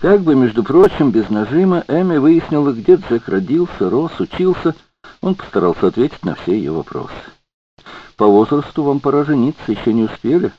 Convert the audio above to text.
Как бы, между прочим, без нажима, Эми выяснила, где Джек родился, рос, учился. Он постарался ответить на все ее вопросы. «По возрасту вам пора жениться, еще не успели?»